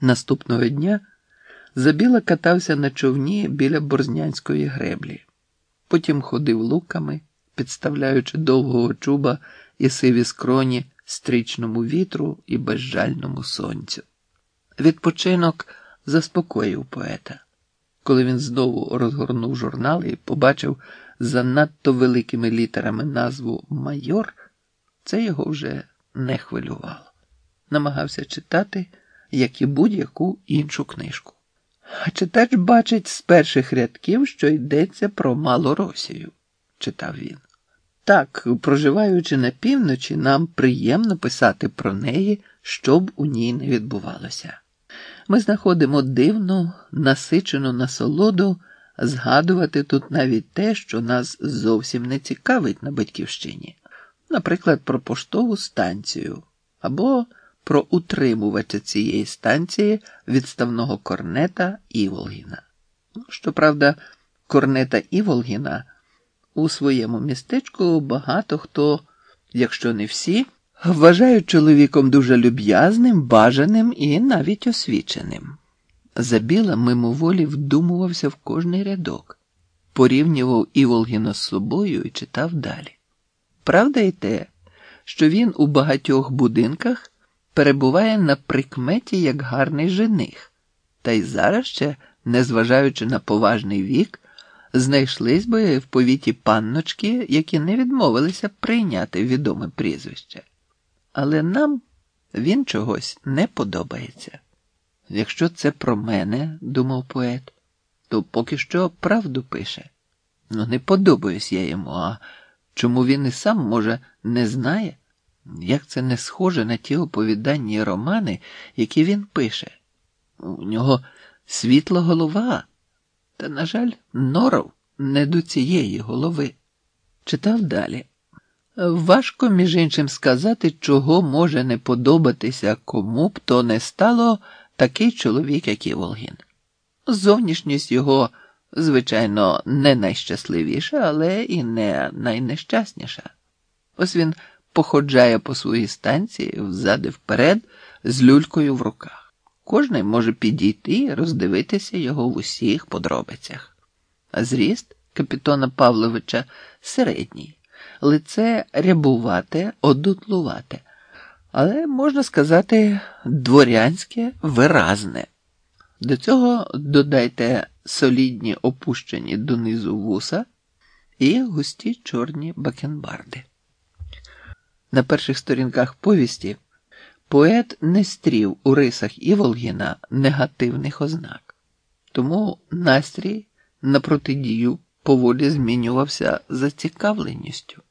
Наступного дня Забіла катався на човні біля борзнянської греблі, потім ходив луками, підставляючи довгого чуба і сиві скроні стрічному вітру і безжальному сонцю. Відпочинок заспокоїв поета. Коли він знову розгорнув журнал і побачив занадто великими літерами назву Майор, це його вже не хвилювало. Намагався читати, як і будь-яку іншу книжку. А читач бачить з перших рядків, що йдеться про Малоросію, читав він. Так, проживаючи на півночі, нам приємно писати про неї, що б у ній не відбувалося. Ми знаходимо дивну, насичену насолоду згадувати тут навіть те, що нас зовсім не цікавить на батьківщині, наприклад, про поштову станцію або про утримувача цієї станції відставного корнета Іволгіна. Щоправда, корнета Іволгіна у своєму містечку багато хто, якщо не всі, вважають чоловіком дуже люб'язним, бажаним і навіть освіченим. Забіла мимоволі вдумувався в кожний рядок, порівнював Іволгіна з собою і читав далі. Правда й те, що він у багатьох будинках перебуває на прикметі як гарний жених, та й зараз ще, незважаючи на поважний вік, знайшлись би в повіті панночки, які не відмовилися прийняти відоме прізвище. Але нам він чогось не подобається. Якщо це про мене, думав поет, то поки що правду пише. Ну, не подобаюсь я йому, а чому він і сам, може, не знає? Як це не схоже на ті оповідання і романи, які він пише? У нього світла голова, та, на жаль, норов не до цієї голови. Читав далі. Важко, між іншим, сказати, чого може не подобатися кому б то не стало такий чоловік, як Іволгін. Зовнішність його, звичайно, не найщасливіша, але і не найнещасніша. Ось він походжає по своїй станції взад і вперед з люлькою в руках. Кожний може підійти і роздивитися його в усіх подробицях. А зріст капітона Павловича середній, лице рябувате, одутлувате, але, можна сказати, дворянське виразне. До цього додайте солідні опущені донизу вуса і густі чорні бакенбарди. На перших сторінках повісті поет не стрів у рисах Іволгіна негативних ознак, тому настрій на протидію поволі змінювався зацікавленістю.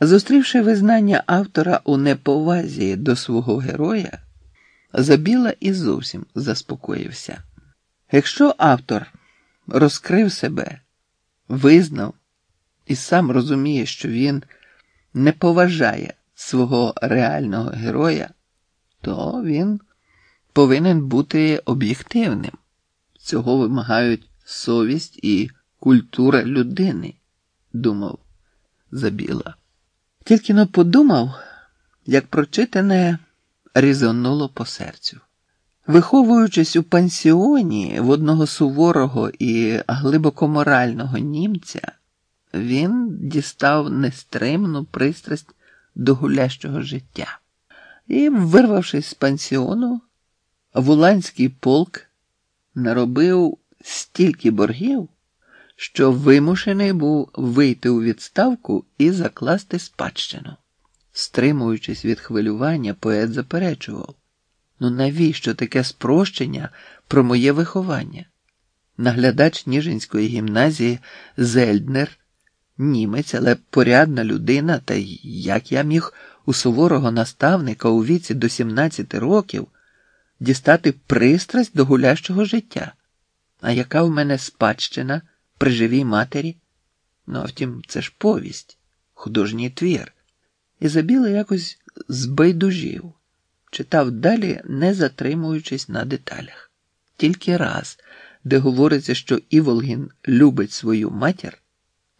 Зустрівши визнання автора у неповазі до свого героя, Забіла і зовсім заспокоївся. Якщо автор розкрив себе, визнав і сам розуміє, що він не поважає свого реального героя, то він повинен бути об'єктивним. Цього вимагають совість і культура людини, думав Забіла. Тільки но подумав, як прочитане різонуло по серцю. Виховуючись у пансіоні в одного суворого і глибоко морального німця, він дістав нестримну пристрасть до гулящого життя. І, вирвавшись з пансіону, Вуланський полк наробив стільки боргів, що вимушений був вийти у відставку і закласти спадщину. Стримуючись від хвилювання, поет заперечував ну навіщо таке спрощення про моє виховання? Наглядач Ніжинської гімназії Зельднер німець, але порядна людина, та як я міг у суворого наставника у віці до 17 років дістати пристрасть до гулящого життя. А яка в мене спадщина при живій матері? Ну, а втім, це ж повість, художній твір. Ізабіла якось збайдужів, читав далі, не затримуючись на деталях. Тільки раз, де говориться, що Іволгін любить свою матір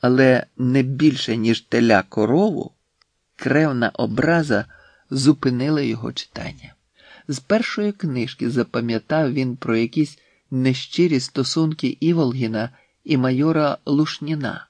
але не більше, ніж теля корову, кревна образа зупинила його читання. З першої книжки запам'ятав він про якісь нещирі стосунки Іволгіна і майора Лушніна.